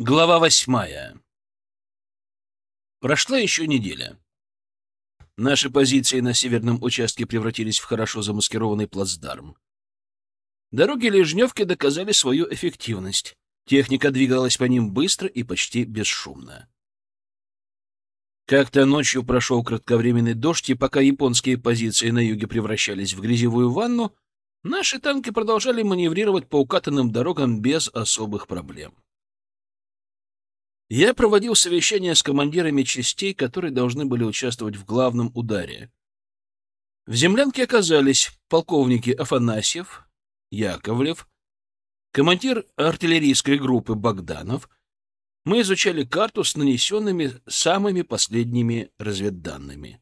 Глава восьмая. Прошла еще неделя. Наши позиции на северном участке превратились в хорошо замаскированный плацдарм. Дороги Лежневки доказали свою эффективность. Техника двигалась по ним быстро и почти бесшумно. Как-то ночью прошел кратковременный дождь, и пока японские позиции на юге превращались в грязевую ванну, наши танки продолжали маневрировать по укатанным дорогам без особых проблем. Я проводил совещание с командирами частей, которые должны были участвовать в главном ударе. В землянке оказались полковники Афанасьев, Яковлев, командир артиллерийской группы Богданов. Мы изучали карту с нанесенными самыми последними разведданными.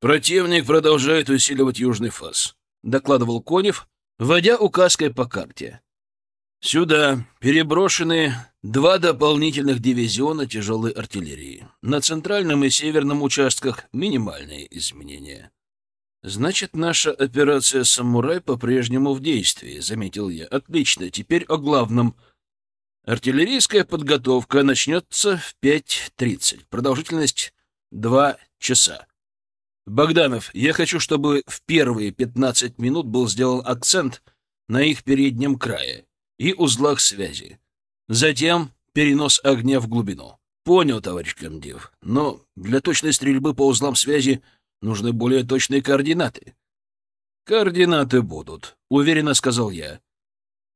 «Противник продолжает усиливать южный фас», — докладывал Конев, вводя указкой по карте. Сюда переброшены два дополнительных дивизиона тяжелой артиллерии. На центральном и северном участках минимальные изменения. Значит, наша операция «Самурай» по-прежнему в действии, заметил я. Отлично, теперь о главном. Артиллерийская подготовка начнется в 5.30. Продолжительность — два часа. Богданов, я хочу, чтобы в первые 15 минут был сделан акцент на их переднем крае и узлах связи. Затем перенос огня в глубину. Понял, товарищ комдив, но для точной стрельбы по узлам связи нужны более точные координаты. Координаты будут, уверенно сказал я.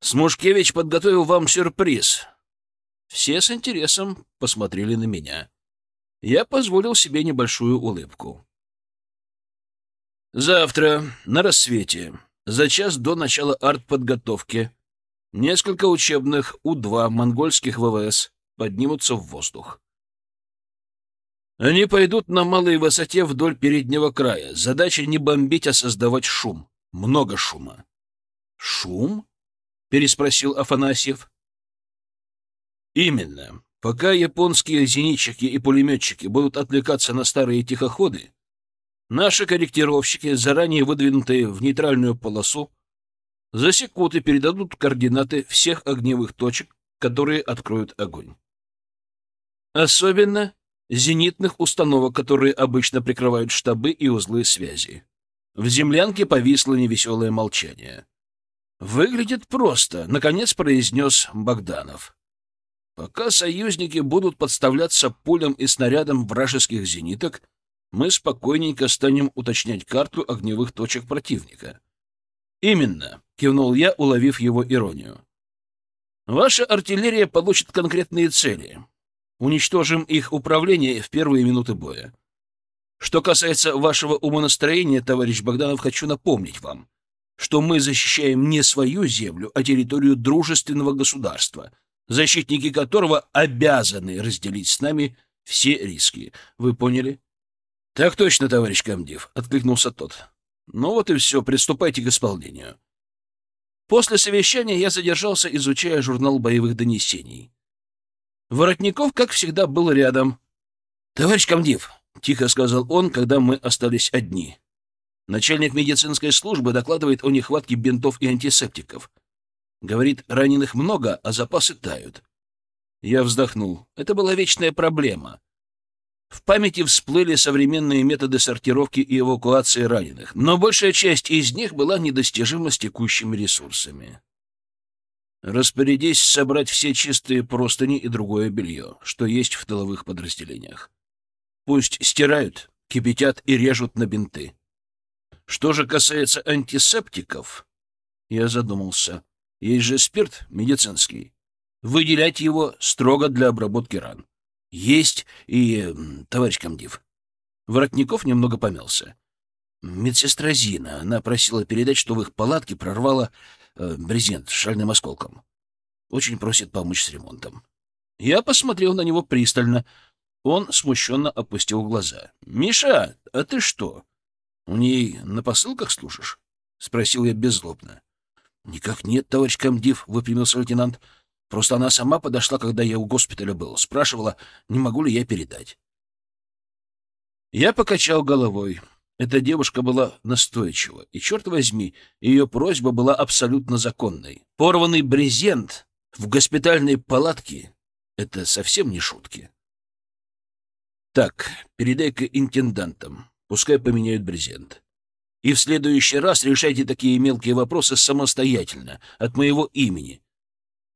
Смушкевич подготовил вам сюрприз. Все с интересом посмотрели на меня. Я позволил себе небольшую улыбку. Завтра на рассвете, за час до начала артподготовки, Несколько учебных У-2 монгольских ВВС поднимутся в воздух. Они пойдут на малой высоте вдоль переднего края. Задача не бомбить, а создавать шум. Много шума. «Шум?» — переспросил Афанасьев. «Именно. Пока японские зенитчики и пулеметчики будут отвлекаться на старые тихоходы, наши корректировщики, заранее выдвинутые в нейтральную полосу, засекут и передадут координаты всех огневых точек, которые откроют огонь. Особенно зенитных установок, которые обычно прикрывают штабы и узлы связи. В землянке повисло невеселое молчание. «Выглядит просто», — наконец произнес Богданов. «Пока союзники будут подставляться пулям и снарядам вражеских зениток, мы спокойненько станем уточнять карту огневых точек противника. «Именно», — кивнул я, уловив его иронию. «Ваша артиллерия получит конкретные цели. Уничтожим их управление в первые минуты боя. Что касается вашего умонастроения, товарищ Богданов, хочу напомнить вам, что мы защищаем не свою землю, а территорию дружественного государства, защитники которого обязаны разделить с нами все риски. Вы поняли? — Так точно, товарищ комдив, — откликнулся тот. Ну вот и все, приступайте к исполнению. После совещания я задержался, изучая журнал боевых донесений. Воротников, как всегда, был рядом. «Товарищ комдив», — тихо сказал он, когда мы остались одни. Начальник медицинской службы докладывает о нехватке бинтов и антисептиков. Говорит, раненых много, а запасы тают. Я вздохнул. Это была вечная проблема. В памяти всплыли современные методы сортировки и эвакуации раненых, но большая часть из них была недостижима с текущими ресурсами. Распорядись собрать все чистые простыни и другое белье, что есть в тыловых подразделениях. Пусть стирают, кипятят и режут на бинты. Что же касается антисептиков, я задумался. Есть же спирт медицинский. Выделять его строго для обработки ран. Есть и товарищ комдив. Воротников немного помялся. Медсестра Зина, она просила передать, что в их палатке прорвало э, брезент с шальным осколком. Очень просит помочь с ремонтом. Я посмотрел на него пристально. Он смущенно опустил глаза. — Миша, а ты что? У ней на посылках служишь? — спросил я беззлобно. — Никак нет, товарищ комдив, — выпрямился лейтенант. Просто она сама подошла, когда я у госпиталя был. Спрашивала, не могу ли я передать. Я покачал головой. Эта девушка была настойчива, и, черт возьми, ее просьба была абсолютно законной. Порванный брезент в госпитальной палатке — Это совсем не шутки. Так, передай-ка интендантам, пускай поменяют брезент. И в следующий раз решайте такие мелкие вопросы самостоятельно, от моего имени,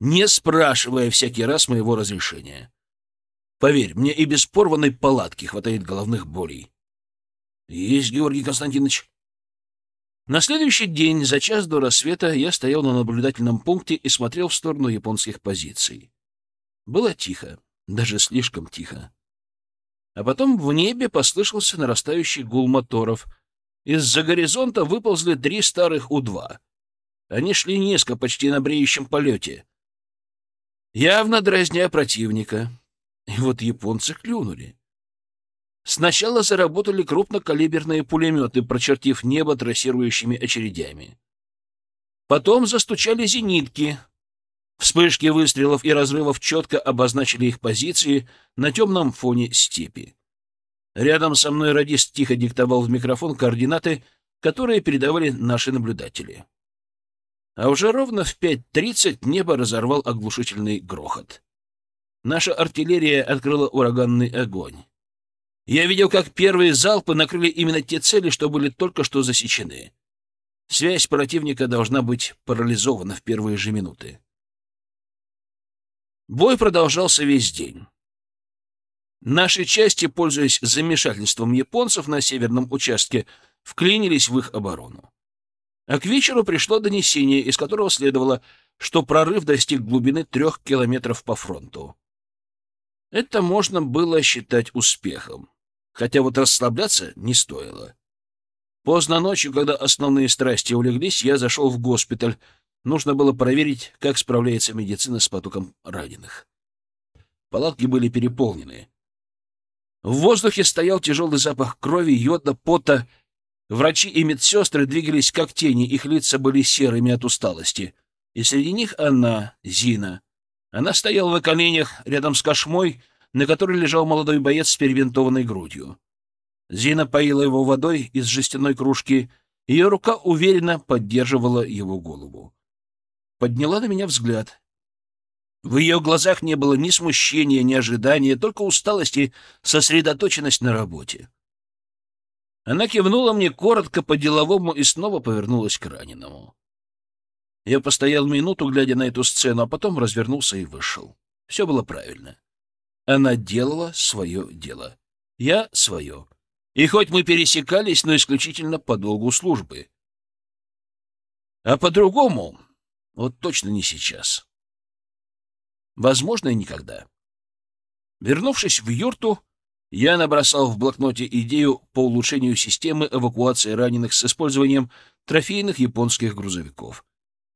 не спрашивая всякий раз моего разрешения. Поверь, мне и без порванной палатки хватает головных болей. Есть, Георгий Константинович. На следующий день, за час до рассвета, я стоял на наблюдательном пункте и смотрел в сторону японских позиций. Было тихо, даже слишком тихо. А потом в небе послышался нарастающий гул моторов. Из-за горизонта выползли три старых У-2. Они шли низко, почти на бреющем полете. Явно дразня противника. И вот японцы клюнули. Сначала заработали крупнокалиберные пулеметы, прочертив небо трассирующими очередями. Потом застучали зенитки — Вспышки выстрелов и разрывов четко обозначили их позиции на темном фоне степи. Рядом со мной радист тихо диктовал в микрофон координаты, которые передавали наши наблюдатели. А уже ровно в 5.30 небо разорвал оглушительный грохот. Наша артиллерия открыла ураганный огонь. Я видел, как первые залпы накрыли именно те цели, что были только что засечены. Связь противника должна быть парализована в первые же минуты. Бой продолжался весь день. Наши части, пользуясь замешательством японцев на северном участке, вклинились в их оборону. А к вечеру пришло донесение, из которого следовало, что прорыв достиг глубины трех километров по фронту. Это можно было считать успехом, хотя вот расслабляться не стоило. Поздно ночью, когда основные страсти улеглись, я зашел в госпиталь, Нужно было проверить, как справляется медицина с потоком раненых. Палатки были переполнены. В воздухе стоял тяжелый запах крови, йода, пота. Врачи и медсестры двигались как тени, их лица были серыми от усталости. И среди них она, Зина. Она стояла на коленях рядом с кошмой, на которой лежал молодой боец с перевинтованной грудью. Зина поила его водой из жестяной кружки, ее рука уверенно поддерживала его голову подняла на меня взгляд. В ее глазах не было ни смущения, ни ожидания, только усталость и сосредоточенность на работе. Она кивнула мне коротко по-деловому и снова повернулась к раненому. Я постоял минуту, глядя на эту сцену, а потом развернулся и вышел. Все было правильно. Она делала свое дело. Я — свое. И хоть мы пересекались, но исключительно по долгу службы. А по-другому вот точно не сейчас. Возможно, и никогда. Вернувшись в юрту, я набросал в блокноте идею по улучшению системы эвакуации раненых с использованием трофейных японских грузовиков,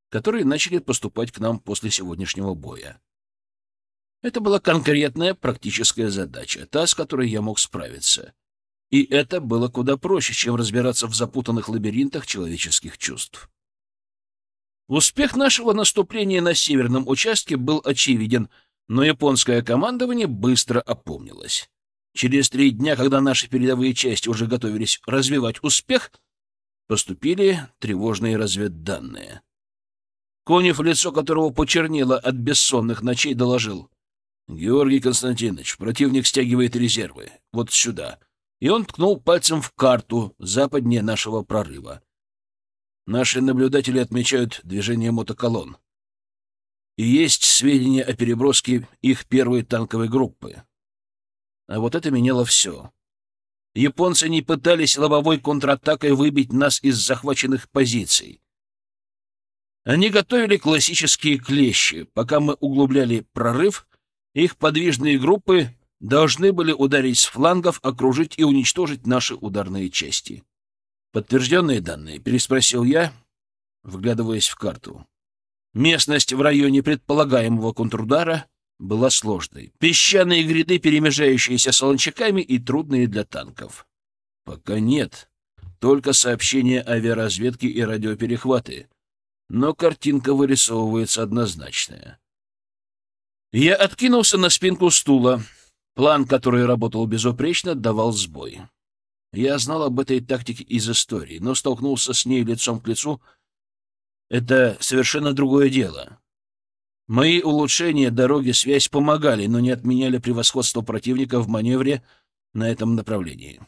которые начали поступать к нам после сегодняшнего боя. Это была конкретная практическая задача, та, с которой я мог справиться. И это было куда проще, чем разбираться в запутанных лабиринтах человеческих чувств. Успех нашего наступления на северном участке был очевиден, но японское командование быстро опомнилось. Через три дня, когда наши передовые части уже готовились развивать успех, поступили тревожные разведданные. Конев, лицо которого почернело от бессонных ночей, доложил. «Георгий Константинович, противник стягивает резервы. Вот сюда». И он ткнул пальцем в карту западнее нашего прорыва. Наши наблюдатели отмечают движение мотоколонн. И есть сведения о переброске их первой танковой группы. А вот это меняло все. Японцы не пытались лобовой контратакой выбить нас из захваченных позиций. Они готовили классические клещи. Пока мы углубляли прорыв, их подвижные группы должны были ударить с флангов, окружить и уничтожить наши ударные части. «Подтвержденные данные?» — переспросил я, вглядываясь в карту. Местность в районе предполагаемого контрудара была сложной. Песчаные гряды, перемежающиеся солончаками и трудные для танков. Пока нет. Только сообщения авиаразведки и радиоперехваты. Но картинка вырисовывается однозначная. Я откинулся на спинку стула. План, который работал безупречно, давал сбой. Я знал об этой тактике из истории, но столкнулся с ней лицом к лицу. Это совершенно другое дело. Мои улучшения дороги связь помогали, но не отменяли превосходство противника в маневре на этом направлении.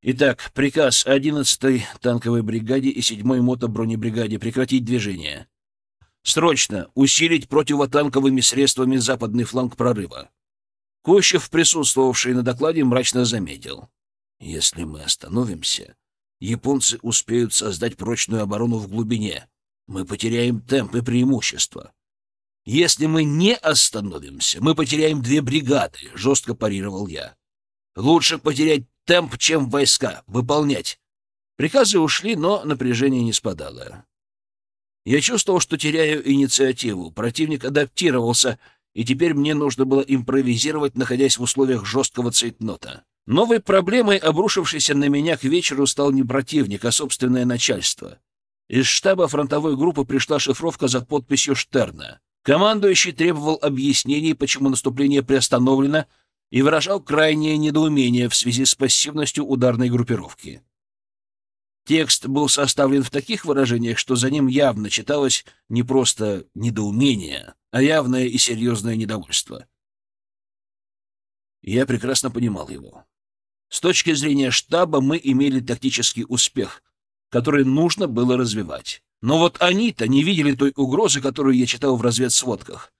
Итак, приказ 11-й танковой бригаде и 7-й мотобронебригаде прекратить движение. Срочно усилить противотанковыми средствами западный фланг прорыва. Кощев, присутствовавший на докладе, мрачно заметил. Если мы остановимся, японцы успеют создать прочную оборону в глубине. Мы потеряем темп и преимущество. Если мы не остановимся, мы потеряем две бригады, — жестко парировал я. Лучше потерять темп, чем войска. Выполнять. Приказы ушли, но напряжение не спадало. Я чувствовал, что теряю инициативу. Противник адаптировался, и теперь мне нужно было импровизировать, находясь в условиях жесткого цейтнота. Новой проблемой, обрушившейся на меня к вечеру, стал не противник, а собственное начальство. Из штаба фронтовой группы пришла шифровка за подписью Штерна. Командующий требовал объяснений, почему наступление приостановлено, и выражал крайнее недоумение в связи с пассивностью ударной группировки. Текст был составлен в таких выражениях, что за ним явно читалось не просто недоумение, а явное и серьезное недовольство. Я прекрасно понимал его. С точки зрения штаба мы имели тактический успех, который нужно было развивать. Но вот они-то не видели той угрозы, которую я читал в разведсводках.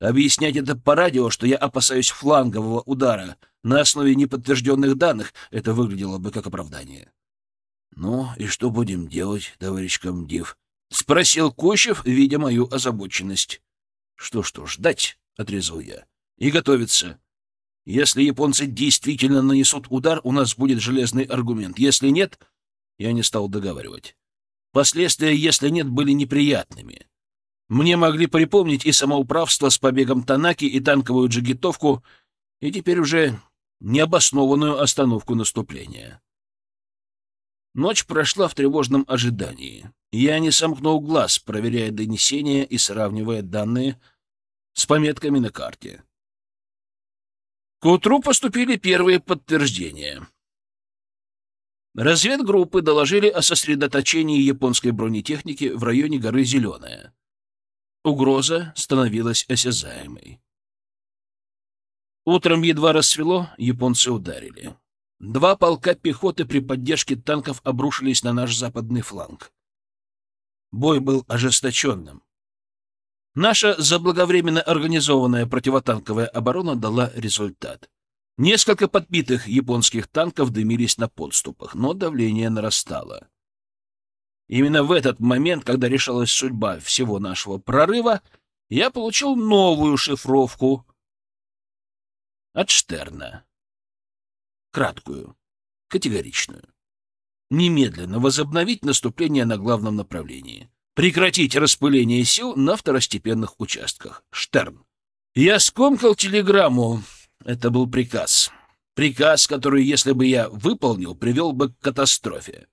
Объяснять это по радио, что я опасаюсь флангового удара на основе неподтвержденных данных, это выглядело бы как оправдание. «Ну и что будем делать, товарищ комдив?» — спросил Кощев, видя мою озабоченность. «Что-что, ждать?» — отрезал я. «И готовиться. Если японцы действительно нанесут удар, у нас будет железный аргумент. Если нет, я не стал договаривать. Последствия, если нет, были неприятными. Мне могли припомнить и самоуправство с побегом Танаки, и танковую джигитовку, и теперь уже необоснованную остановку наступления. Ночь прошла в тревожном ожидании. Я не сомкнул глаз, проверяя донесения и сравнивая данные с пометками на карте. К утру поступили первые подтверждения. Разведгруппы доложили о сосредоточении японской бронетехники в районе горы Зеленая. Угроза становилась осязаемой. Утром едва рассвело, японцы ударили. Два полка пехоты при поддержке танков обрушились на наш западный фланг. Бой был ожесточенным. Наша заблаговременно организованная противотанковая оборона дала результат. Несколько подбитых японских танков дымились на подступах, но давление нарастало. Именно в этот момент, когда решалась судьба всего нашего прорыва, я получил новую шифровку от Штерна. Краткую, категоричную. Немедленно возобновить наступление на главном направлении. Прекратить распыление сил на второстепенных участках. Штерн. Я скомкал телеграмму. Это был приказ. Приказ, который, если бы я выполнил, привел бы к катастрофе.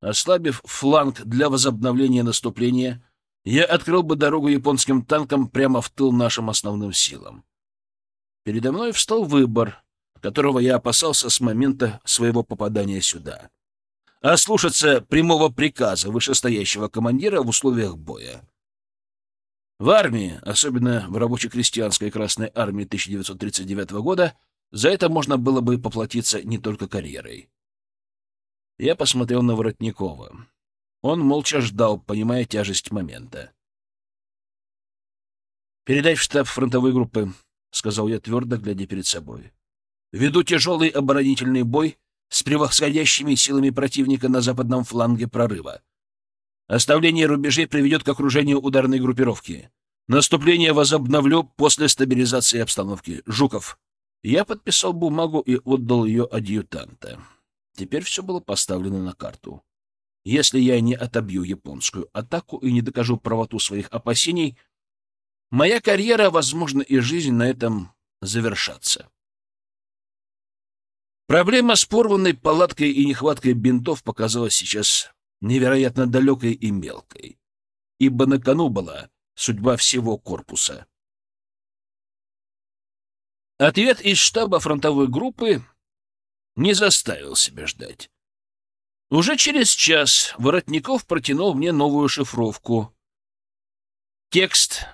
Ослабив фланг для возобновления наступления, я открыл бы дорогу японским танкам прямо в тыл нашим основным силам. Передо мной встал выбор, которого я опасался с момента своего попадания сюда. Ослушаться прямого приказа вышестоящего командира в условиях боя. В армии, особенно в рабоче-крестьянской Красной армии 1939 года, за это можно было бы поплатиться не только карьерой. Я посмотрел на Воротникова. Он молча ждал, понимая тяжесть момента. «Передай в штаб фронтовой группы», — сказал я твердо, глядя перед собой. «Веду тяжелый оборонительный бой с превосходящими силами противника на западном фланге прорыва. Оставление рубежей приведет к окружению ударной группировки. Наступление возобновлю после стабилизации обстановки. Жуков. Я подписал бумагу и отдал ее адъютанта. Теперь все было поставлено на карту. Если я не отобью японскую атаку и не докажу правоту своих опасений, моя карьера, возможно, и жизнь на этом завершатся. Проблема с порванной палаткой и нехваткой бинтов показалась сейчас невероятно далекой и мелкой, ибо на кону была судьба всего корпуса. Ответ из штаба фронтовой группы не заставил себя ждать. Уже через час Воротников протянул мне новую шифровку. Текст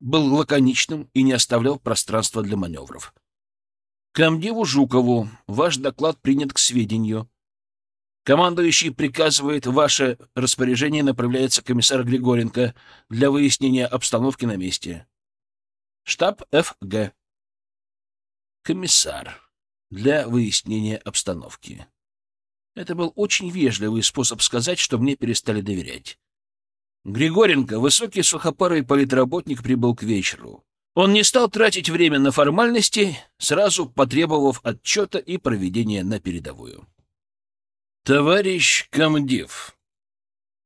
был лаконичным и не оставлял пространства для маневров. Комдиву Жукову ваш доклад принят к сведению. Командующий приказывает, ваше распоряжение направляется комиссар Григоренко для выяснения обстановки на месте. Штаб ФГ. Комиссар для выяснения обстановки. Это был очень вежливый способ сказать, что мне перестали доверять. Григоренко, высокий сухопарый политработник, прибыл к вечеру. Он не стал тратить время на формальности, сразу потребовав отчета и проведения на передовую. «Товарищ комдив!»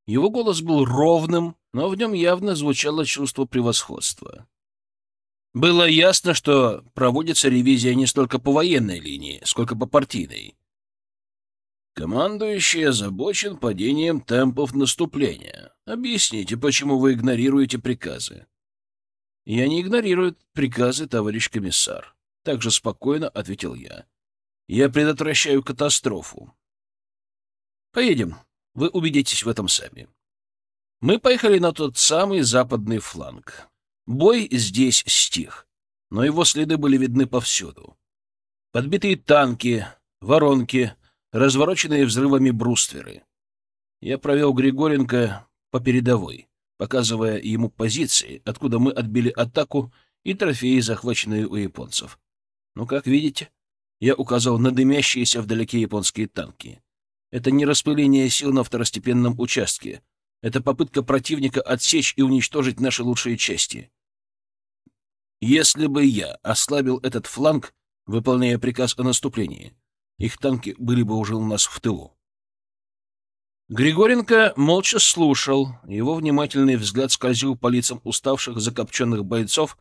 Его голос был ровным, но в нем явно звучало чувство превосходства. Было ясно, что проводится ревизия не столько по военной линии, сколько по партийной. Командующий озабочен падением темпов наступления. Объясните, почему вы игнорируете приказы? Я не игнорирую приказы, товарищ комиссар. Так же спокойно ответил я. Я предотвращаю катастрофу. Поедем. Вы убедитесь в этом сами. Мы поехали на тот самый западный фланг. Бой здесь стих, но его следы были видны повсюду. Подбитые танки, воронки, развороченные взрывами брустверы. Я провел Григоренко по передовой, показывая ему позиции, откуда мы отбили атаку и трофеи, захваченные у японцев. Ну, как видите, я указал на дымящиеся вдалеке японские танки. Это не распыление сил на второстепенном участке. Это попытка противника отсечь и уничтожить наши лучшие части. Если бы я ослабил этот фланг, выполняя приказ о наступлении, их танки были бы уже у нас в тылу. Григоренко молча слушал, его внимательный взгляд скользил по лицам уставших закопченных бойцов,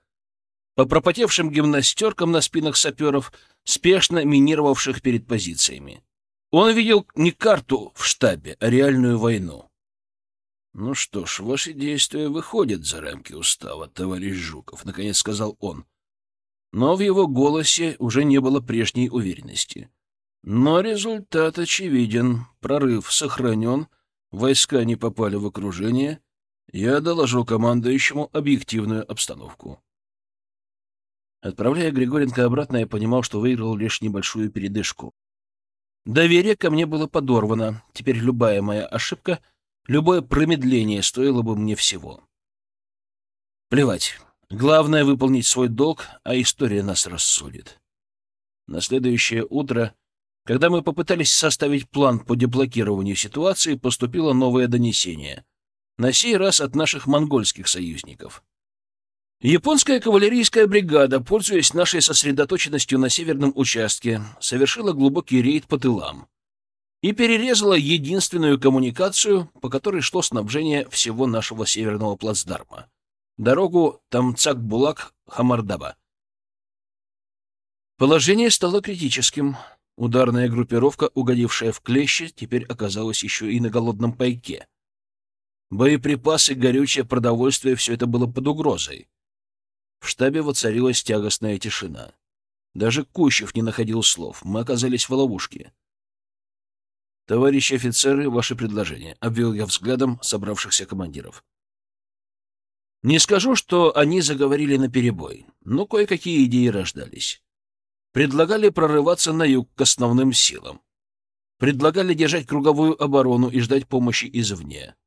по пропотевшим гимнастеркам на спинах саперов, спешно минировавших перед позициями. Он видел не карту в штабе, а реальную войну. — Ну что ж, ваши действия выходят за рамки устава, товарищ Жуков, — наконец сказал он. Но в его голосе уже не было прежней уверенности. Но результат очевиден. Прорыв сохранен, войска не попали в окружение. Я доложу командующему объективную обстановку. Отправляя Григоренко обратно, я понимал, что выиграл лишь небольшую передышку. Доверие ко мне было подорвано. Теперь любая моя ошибка, любое промедление стоило бы мне всего. Плевать. Главное — выполнить свой долг, а история нас рассудит. На следующее утро когда мы попытались составить план по деблокированию ситуации, поступило новое донесение. На сей раз от наших монгольских союзников. Японская кавалерийская бригада, пользуясь нашей сосредоточенностью на северном участке, совершила глубокий рейд по тылам и перерезала единственную коммуникацию, по которой шло снабжение всего нашего северного плацдарма — дорогу Тамцак-Булак-Хамардаба. Положение стало критическим. Ударная группировка, угодившая в клещи, теперь оказалась еще и на голодном пайке. Боеприпасы, горючее, продовольствие — все это было под угрозой. В штабе воцарилась тягостная тишина. Даже Кущев не находил слов. Мы оказались в ловушке. «Товарищи офицеры, ваши предложения», — обвел я взглядом собравшихся командиров. Не скажу, что они заговорили наперебой, но кое-какие идеи рождались. Предлагали прорываться на юг к основным силам. Предлагали держать круговую оборону и ждать помощи извне.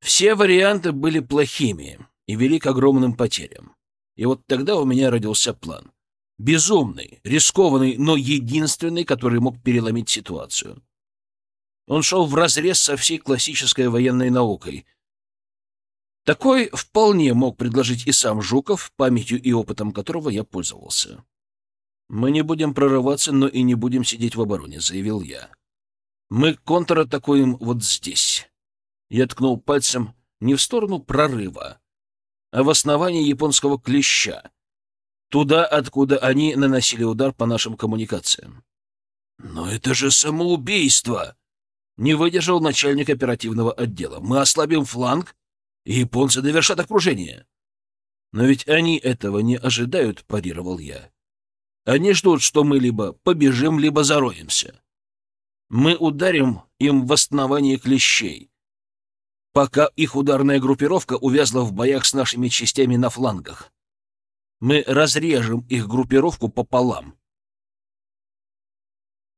Все варианты были плохими и вели к огромным потерям. И вот тогда у меня родился план. Безумный, рискованный, но единственный, который мог переломить ситуацию. Он шел вразрез со всей классической военной наукой — такой вполне мог предложить и сам Жуков, памятью и опытом которого я пользовался. «Мы не будем прорываться, но и не будем сидеть в обороне», — заявил я. «Мы контратакуем вот здесь». Я ткнул пальцем не в сторону прорыва, а в основании японского клеща, туда, откуда они наносили удар по нашим коммуникациям. «Но это же самоубийство!» — не выдержал начальник оперативного отдела. «Мы ослабим фланг, и японцы довершат окружение. Но ведь они этого не ожидают, парировал я. Они ждут, что мы либо побежим, либо зароемся. Мы ударим им в основание клещей. Пока их ударная группировка увязла в боях с нашими частями на флангах. Мы разрежем их группировку пополам.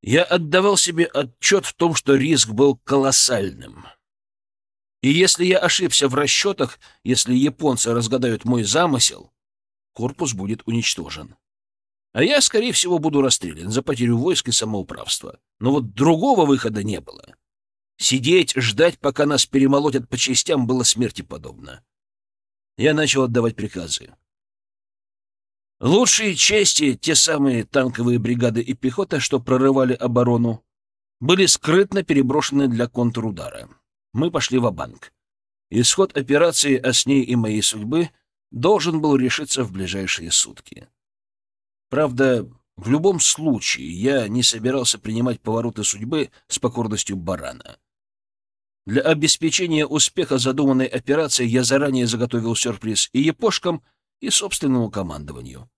Я отдавал себе отчет в том, что риск был колоссальным. И если я ошибся в расчетах, если японцы разгадают мой замысел, корпус будет уничтожен. А я, скорее всего, буду расстрелян за потерю войск и самоуправства. Но вот другого выхода не было. Сидеть, ждать, пока нас перемолотят по частям, было смерти подобно. Я начал отдавать приказы. Лучшие части, те самые танковые бригады и пехота, что прорывали оборону, были скрытно переброшены для контрудара. Мы пошли в банк Исход операции, а с ней и моей судьбы, должен был решиться в ближайшие сутки. Правда, в любом случае я не собирался принимать повороты судьбы с покорностью барана. Для обеспечения успеха задуманной операции я заранее заготовил сюрприз и епошкам, и собственному командованию.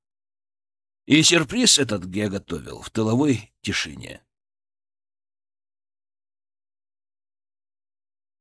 И сюрприз этот я готовил в тыловой тишине.